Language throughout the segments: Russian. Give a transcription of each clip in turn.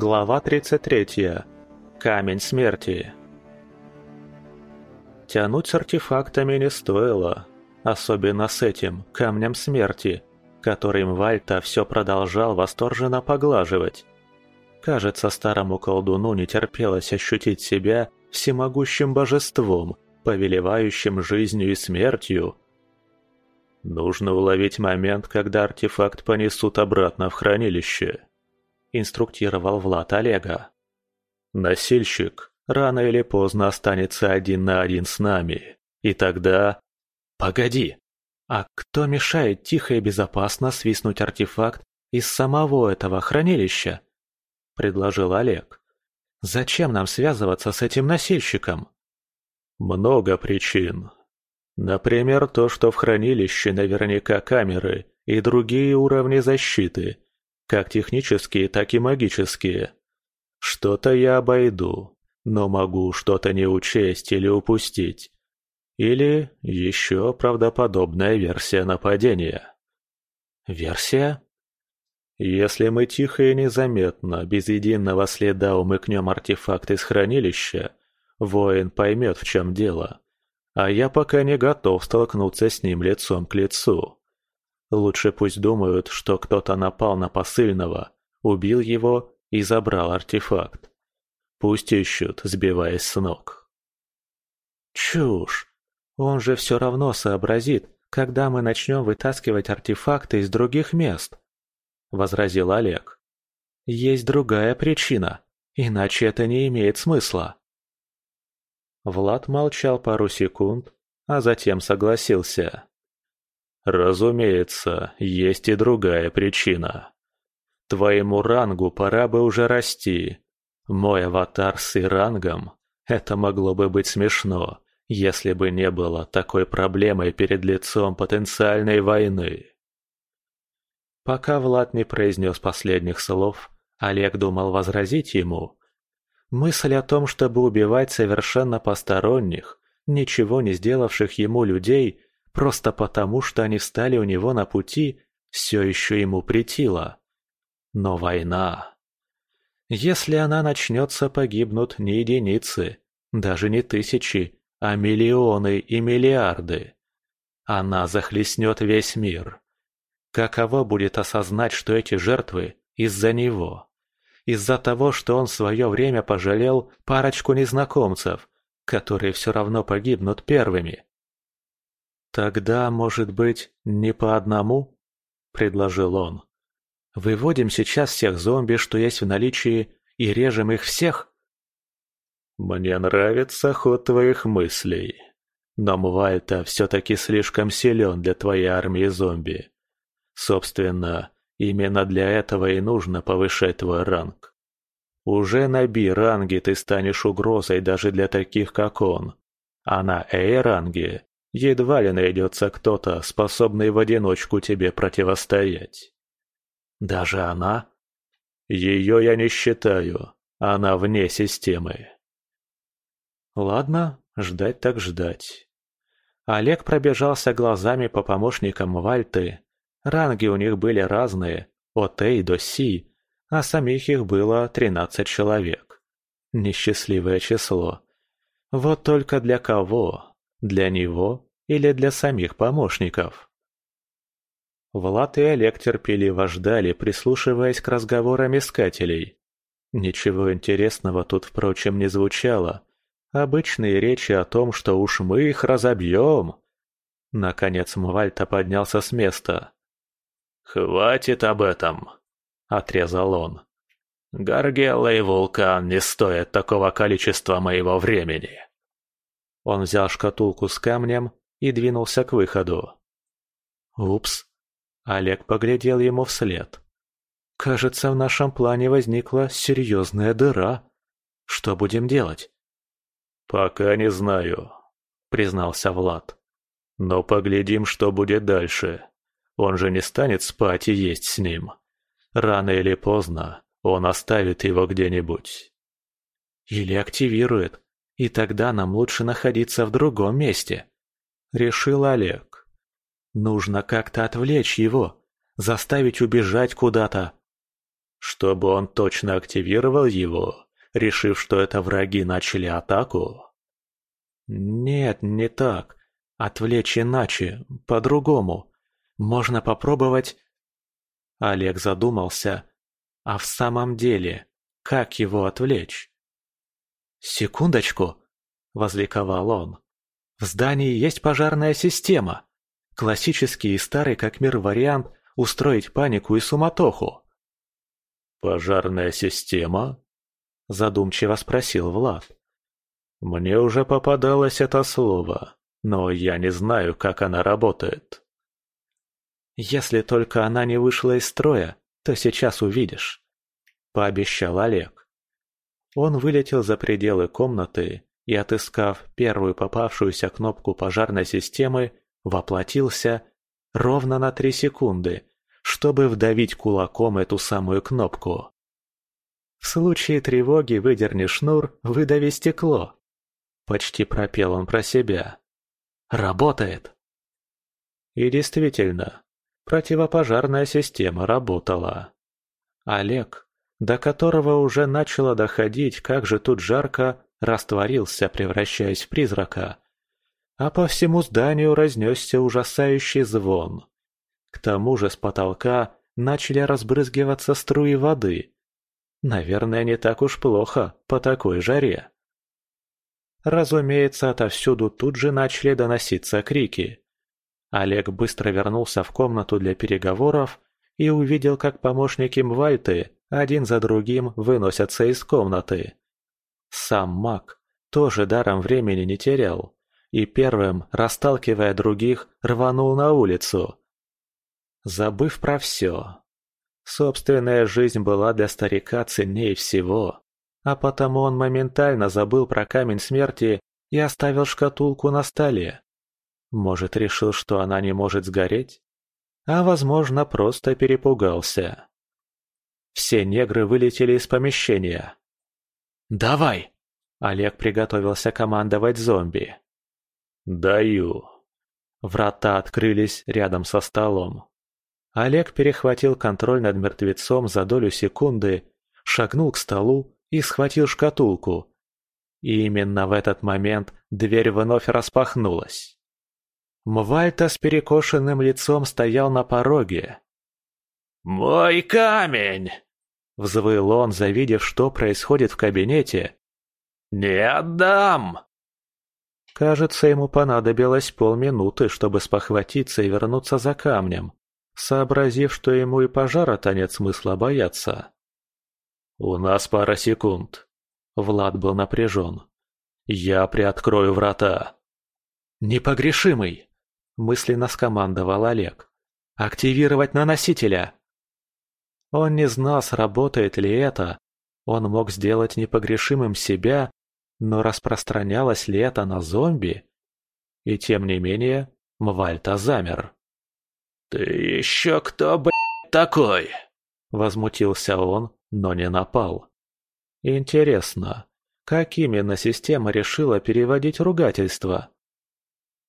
Глава 33. Камень смерти. Тянуть с артефактами не стоило, особенно с этим камнем смерти, которым Вальта все продолжал восторженно поглаживать. Кажется, старому колдуну не терпелось ощутить себя всемогущим божеством, повелевающим жизнью и смертью. Нужно уловить момент, когда артефакт понесут обратно в хранилище. Инструктировал Влад Олега. Насильщик рано или поздно останется один на один с нами. И тогда... Погоди! А кто мешает тихо и безопасно свистнуть артефакт из самого этого хранилища? Предложил Олег. Зачем нам связываться с этим носильщиком? Много причин. Например, то, что в хранилище наверняка камеры и другие уровни защиты, как технические, так и магические. Что-то я обойду, но могу что-то не учесть или упустить. Или еще правдоподобная версия нападения. Версия? Если мы тихо и незаметно, без единого следа умыкнем артефакт из хранилища, воин поймет, в чем дело. А я пока не готов столкнуться с ним лицом к лицу. Лучше пусть думают, что кто-то напал на посыльного, убил его и забрал артефакт. Пусть ищут, сбиваясь с ног. Чушь! Он же все равно сообразит, когда мы начнем вытаскивать артефакты из других мест. — возразил Олег. «Есть другая причина, иначе это не имеет смысла». Влад молчал пару секунд, а затем согласился. «Разумеется, есть и другая причина. Твоему рангу пора бы уже расти. Мой аватар с рангом — это могло бы быть смешно, если бы не было такой проблемой перед лицом потенциальной войны». Пока Влад не произнес последних слов, Олег думал возразить ему. Мысль о том, чтобы убивать совершенно посторонних, ничего не сделавших ему людей, просто потому, что они встали у него на пути, все еще ему притила. Но война... Если она начнется, погибнут не единицы, даже не тысячи, а миллионы и миллиарды. Она захлестнет весь мир. Каково будет осознать, что эти жертвы из-за него? Из-за того, что он в свое время пожалел парочку незнакомцев, которые все равно погибнут первыми. «Тогда, может быть, не по одному?» – предложил он. «Выводим сейчас всех зомби, что есть в наличии, и режем их всех?» «Мне нравится ход твоих мыслей, но Мвальта все-таки слишком силен для твоей армии зомби. Собственно, именно для этого и нужно повышать твой ранг. Уже на Би-ранге ты станешь угрозой даже для таких, как он. А на Эй-ранге едва ли найдется кто-то, способный в одиночку тебе противостоять. Даже она? Ее я не считаю. Она вне системы. Ладно, ждать так ждать. Олег пробежался глазами по помощникам Вальты, Ранги у них были разные, от A до C, а самих их было 13 человек. Несчастливое число. Вот только для кого? Для него или для самих помощников? Влад и Олег терпеливо ждали, прислушиваясь к разговорам искателей. Ничего интересного тут, впрочем, не звучало. Обычные речи о том, что уж мы их разобьем. Наконец Мвальта поднялся с места. «Хватит об этом», — отрезал он. «Гаргелла и вулкан не стоят такого количества моего времени». Он взял шкатулку с камнем и двинулся к выходу. «Упс!» Олег поглядел ему вслед. «Кажется, в нашем плане возникла серьезная дыра. Что будем делать?» «Пока не знаю», — признался Влад. «Но поглядим, что будет дальше. Он же не станет спать и есть с ним. Рано или поздно он оставит его где-нибудь. Или активирует, и тогда нам лучше находиться в другом месте. Решил Олег. Нужно как-то отвлечь его, заставить убежать куда-то. Чтобы он точно активировал его, решив, что это враги начали атаку? Нет, не так. Отвлечь иначе, по-другому. Можно попробовать... Олег задумался. А в самом деле, как его отвлечь? «Секундочку!» – возликовал он. «В здании есть пожарная система. Классический и старый как мир вариант устроить панику и суматоху». «Пожарная система?» – задумчиво спросил Влад. «Мне уже попадалось это слово, но я не знаю, как она работает». «Если только она не вышла из строя, то сейчас увидишь», – пообещал Олег. Он вылетел за пределы комнаты и, отыскав первую попавшуюся кнопку пожарной системы, воплотился ровно на три секунды, чтобы вдавить кулаком эту самую кнопку. «В случае тревоги выдерни шнур, выдави стекло», – почти пропел он про себя. «Работает!» И действительно, противопожарная система работала. Олег, до которого уже начало доходить, как же тут жарко, растворился, превращаясь в призрака. А по всему зданию разнесся ужасающий звон. К тому же с потолка начали разбрызгиваться струи воды. Наверное, не так уж плохо по такой жаре. Разумеется, отовсюду тут же начали доноситься крики. Олег быстро вернулся в комнату для переговоров и увидел, как помощники Мвальты один за другим выносятся из комнаты. Сам маг тоже даром времени не терял и первым, расталкивая других, рванул на улицу. Забыв про все. Собственная жизнь была для старика ценнее всего, а потому он моментально забыл про камень смерти и оставил шкатулку на столе. Может, решил, что она не может сгореть? А, возможно, просто перепугался. Все негры вылетели из помещения. «Давай!» Олег приготовился командовать зомби. «Даю». Врата открылись рядом со столом. Олег перехватил контроль над мертвецом за долю секунды, шагнул к столу и схватил шкатулку. И именно в этот момент дверь вновь распахнулась. Мвальта с перекошенным лицом стоял на пороге. «Мой камень!» Взвыл он, завидев, что происходит в кабинете. «Не отдам!» Кажется, ему понадобилось полминуты, чтобы спохватиться и вернуться за камнем, сообразив, что ему и пожара-то нет смысла бояться. «У нас пара секунд». Влад был напряжен. «Я приоткрою врата». «Непогрешимый!» – мысленно скомандовал Олег. «Активировать наносителя!» Он не знал, сработает ли это. Он мог сделать непогрешимым себя, но распространялось ли это на зомби? И тем не менее, Мвальта замер. «Ты еще кто, блядь, такой?» Возмутился он, но не напал. Интересно, как именно система решила переводить ругательство?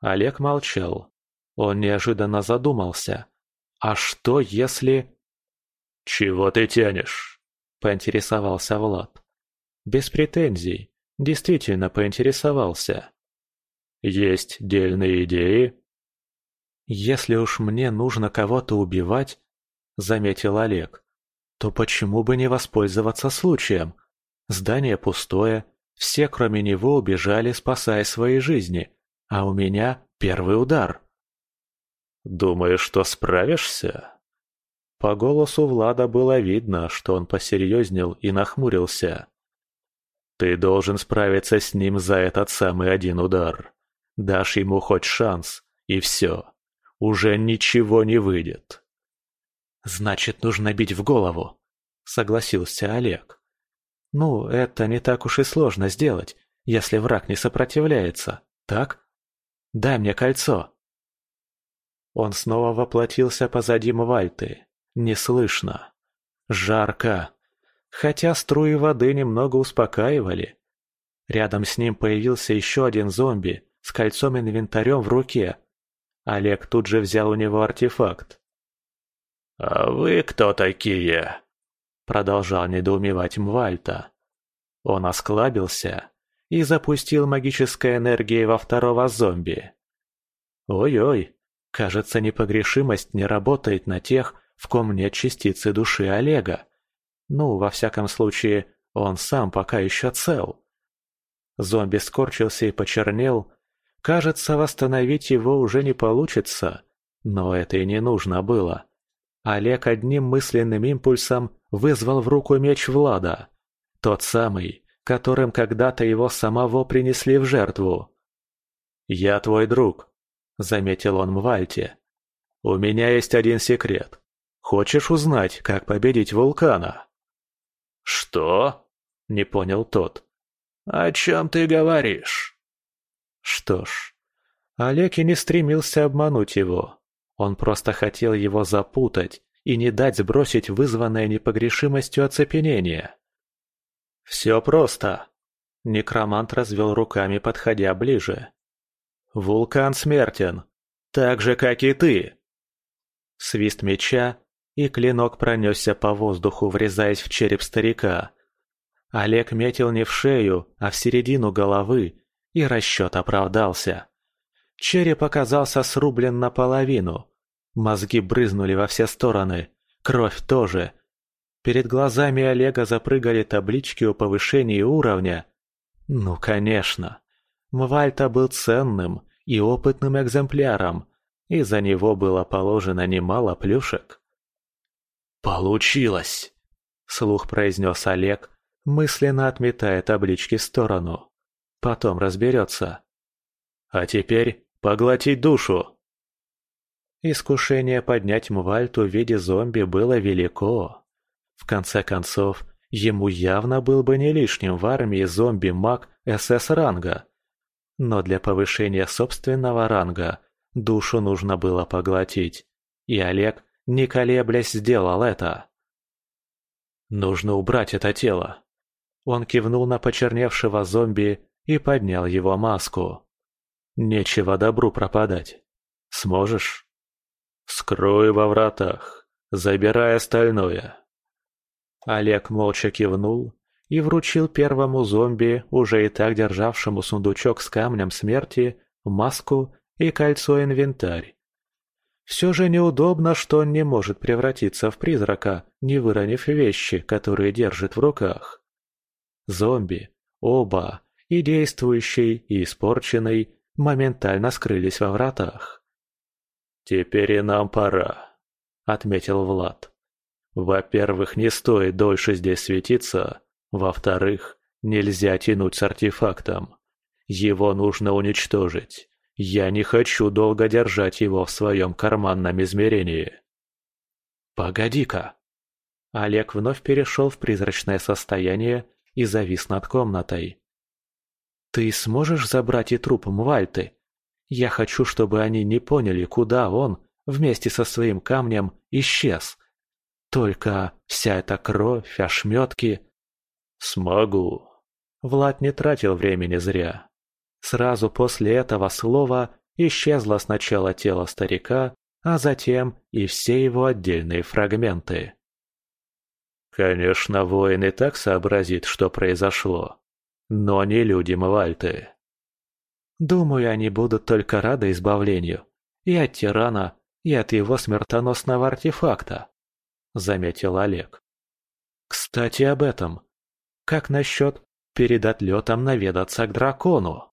Олег молчал. Он неожиданно задумался. А что если... «Чего ты тянешь?» – поинтересовался Влад. Без претензий, действительно поинтересовался. «Есть дельные идеи?» «Если уж мне нужно кого-то убивать», – заметил Олег, – «то почему бы не воспользоваться случаем? Здание пустое, все кроме него убежали, спасая свои жизни, а у меня первый удар». «Думаешь, что справишься?» По голосу Влада было видно, что он посерьезнел и нахмурился. «Ты должен справиться с ним за этот самый один удар. Дашь ему хоть шанс, и все. Уже ничего не выйдет». «Значит, нужно бить в голову», — согласился Олег. «Ну, это не так уж и сложно сделать, если враг не сопротивляется, так? Дай мне кольцо». Он снова воплотился позади Мвальты, не слышно. Жарко. Хотя струи воды немного успокаивали. Рядом с ним появился еще один зомби с кольцом-инвентарем в руке. Олег тут же взял у него артефакт. «А вы кто такие?» – продолжал недоумевать Мвальта. Он осклабился и запустил магической энергией во второго зомби. Ой-ой, кажется, непогрешимость не работает на тех, в ком нет частицы души Олега. Ну, во всяком случае, он сам пока еще цел. Зомби скорчился и почернел. Кажется, восстановить его уже не получится, но это и не нужно было. Олег одним мысленным импульсом вызвал в руку меч Влада. Тот самый, которым когда-то его самого принесли в жертву. «Я твой друг», — заметил он Мвальте. «У меня есть один секрет. Хочешь узнать, как победить вулкана?» «Что?» — не понял тот. «О чем ты говоришь?» Что ж, Олег и не стремился обмануть его. Он просто хотел его запутать и не дать сбросить вызванное непогрешимостью оцепенение. «Все просто», — некромант развел руками, подходя ближе. «Вулкан смертен, так же, как и ты!» Свист меча, и клинок пронесся по воздуху, врезаясь в череп старика. Олег метил не в шею, а в середину головы, и расчет оправдался. Череп оказался срублен наполовину. Мозги брызнули во все стороны, кровь тоже. Перед глазами Олега запрыгали таблички о повышении уровня. Ну, конечно. Мвальта был ценным и опытным экземпляром, и за него было положено немало плюшек. «Получилось!» — слух произнес Олег, мысленно отметая таблички в сторону. Потом разберется. «А теперь поглотить душу!» Искушение поднять Мвальту в виде зомби было велико. В конце концов, ему явно был бы не лишним в армии зомби-маг СС-ранга. Но для повышения собственного ранга душу нужно было поглотить, и Олег не колеблясь, сделал это. «Нужно убрать это тело». Он кивнул на почерневшего зомби и поднял его маску. «Нечего добру пропадать. Сможешь?» «Скрой во вратах, забирай остальное». Олег молча кивнул и вручил первому зомби, уже и так державшему сундучок с камнем смерти, маску и кольцо-инвентарь. Все же неудобно, что он не может превратиться в призрака, не выронив вещи, которые держит в руках. Зомби, оба, и действующий, и испорченный, моментально скрылись во вратах. «Теперь и нам пора», — отметил Влад. «Во-первых, не стоит дольше здесь светиться. Во-вторых, нельзя тянуть с артефактом. Его нужно уничтожить. Я не хочу долго держать его в своем карманном измерении. Погоди-ка. Олег вновь перешел в призрачное состояние и завис над комнатой. Ты сможешь забрать и труп Мвальты? Я хочу, чтобы они не поняли, куда он, вместе со своим камнем, исчез. Только вся эта кровь, ошметки... Смогу. Влад не тратил времени зря. Сразу после этого слова исчезло сначала тело старика, а затем и все его отдельные фрагменты. Конечно, воин и так сообразит, что произошло, но не люди Мвальты. Думаю, они будут только рады избавлению. И от тирана, и от его смертоносного артефакта, заметил Олег. Кстати, об этом. Как насчет перед отлетом наведаться к дракону?